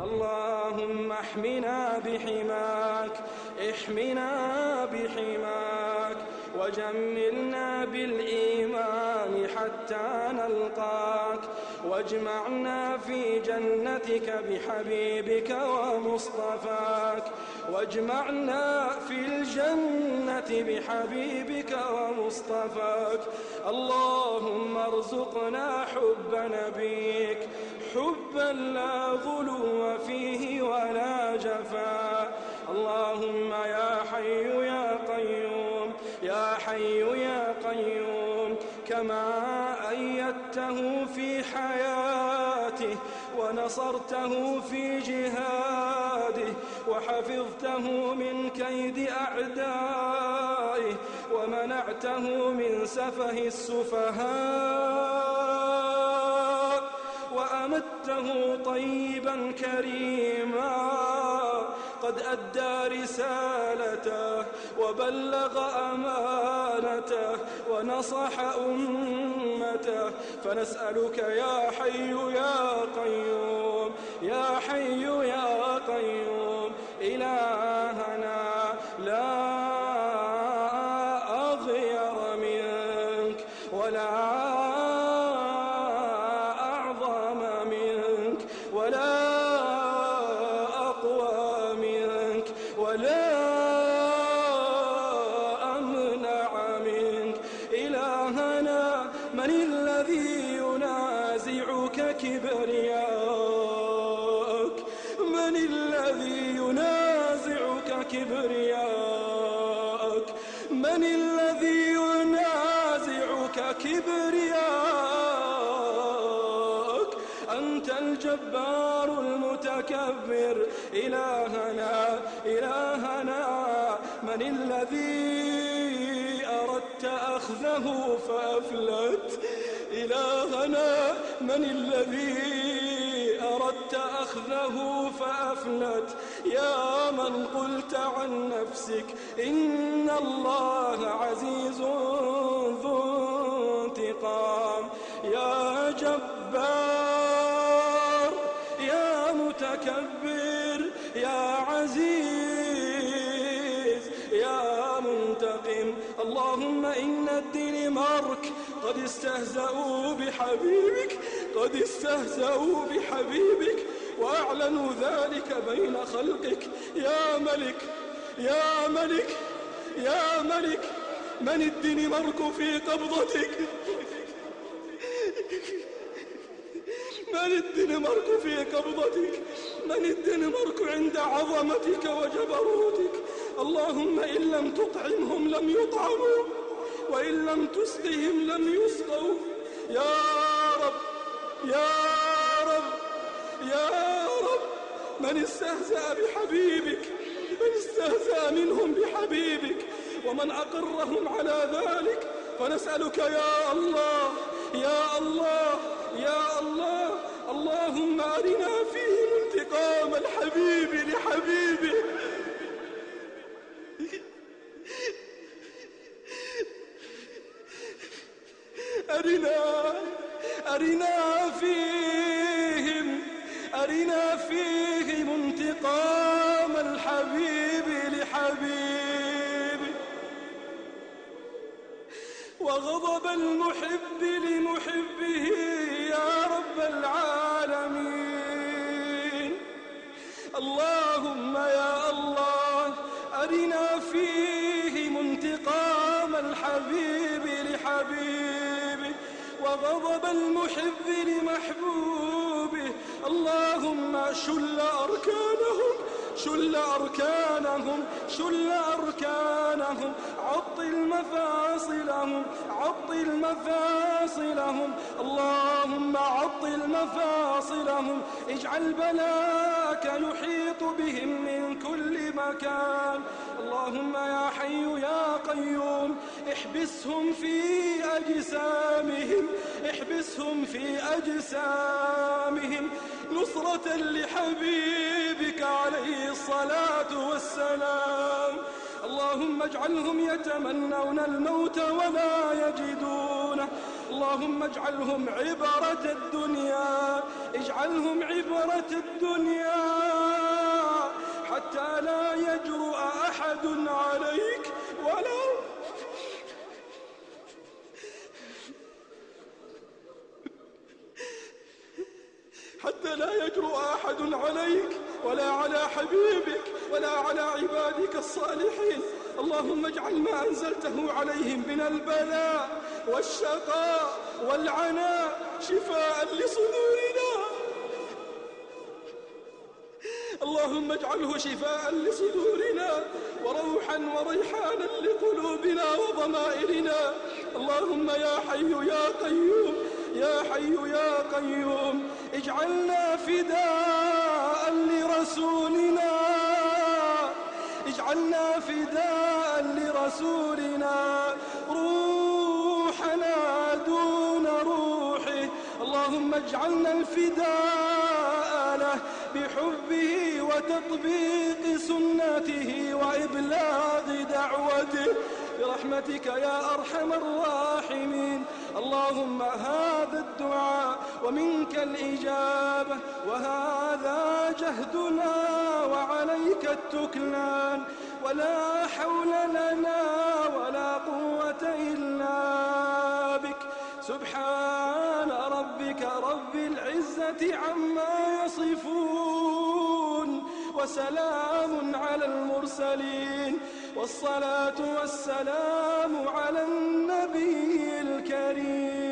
اللهم احمنا بحماك احمنا بحماك وجملنا بالإيمان حتى نلقاك واجمعنا في جنتك بحبيبك ومصطفاك. واجمعنا في الجنة بحبيبك ومصطفاك. اللهم ارزقنا حب نبيك حبا لا غلو فيه ولا جفا اللهم يا حي يا قيوم يا حي يا قيوم كما أيدته في حياته ونصرته في جهاده وحفظته من كيد أعدائه ومنعته من سفه السفهاء وأمته طيبا كريما قد أدى رسالته وبلغ أمانته ونصح أمته. فنسألك يا حي يا قيوم يا حي يا قيوم إلهنا كبرياك. من الذي ينازعك كبرياك؟ من الذي ينازعك كبرياك؟ أنت الجبار المتكبر. إلهنا إلهنا من الذي أردت أخذه فأفلت؟ إلهنا من الذي أردت أخذه فأفلت يا من قلت عن نفسك إن الله عزيز ذو انتقام. يا جبار يا متكبر يا عزيز يا منتقم. اللهم إن الدنمارك قد استهزأوا بحبيبك قد استهزأوا بحبيبك وأعلنوا ذلك بين خلقك. يا ملك يا ملك يا ملك من الدنمارك في قبضتك؟ من الدنمارك في قبضتك؟ من الدنمارك عند عظمتك وجبروتك؟ اللهم إن لم تطعمهم لم يطعموا. وإن لم تسقهم لم يسقوا. يا رب يا رب يا رب من استهزأ بحبيبك من استهزأ منهم بحبيبك ومن أقرهم على ذلك فنسألك يا الله يا الله يا الله اللهم أرنا فيهم انتقام الحبيب لحبيبه. أرنا أرنا فيهم أرنا فيهم انتقام الحبيب لحبيبه وغضب المحب لمحبه يا رب العالمين. اللهم وغضب المحب لمحبوبه. اللهم شل أركانهم شل أركانهم شل أركانهم عطل مفاصلهم عطل مفاصلهم اللهم عطل مفاصلهم اجعل بلاك يحيط بهم من كل مكان. اللهم يا حي يا قيوم احبسهم في أجسامهم احبسهم في أجسامهم. نصرة لحبيبك عليه الصلاة والسلام. اللهم اجعلهم يتمنون الموت ولا يجدونه اللهم اجعلهم عبرة الدنيا. اجعلهم عبرة الدنيا. حتى لا يجرؤ أحد عليك ولا يجرؤ أحد عليك ولا على حبيبك ولا على عبادك الصالحين. اللهم اجعل ما أنزلته عليهم من البلاء والشقاء والعناء شفاء لصدورنا. اللهم اجعله شفاء لصدورنا وروحا وريحانا لقلوبنا وضمائرنا. اللهم يا حي يا قيوم حي يا قيوم اجعلنا فداء لرسولنا. اجعلنا فداء لرسولنا. روحنا دون روحه. اللهم اجعلنا الفداء له بحبه وتطبيق سنته وإبلاغ دعوته. برحمتك يا أرحم الراحمين. اللهم هذا الدعاء ومنك الإجابة وهذا جهدنا وعليك التكلان. ولا حول لنا ولا قوة إلا بك. سبحان ربك رب العزة عما يصفون وسلام على المرسلين. والصلاة والسلام على النبي الكريم.